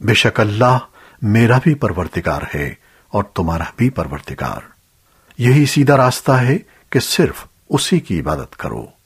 بے شک اللہ میرا بھی پروردگار ہے اور تمہارا بھی پروردگار۔ یہی سیدھا راستہ ہے کہ صرف اسی کی عبادت کرو۔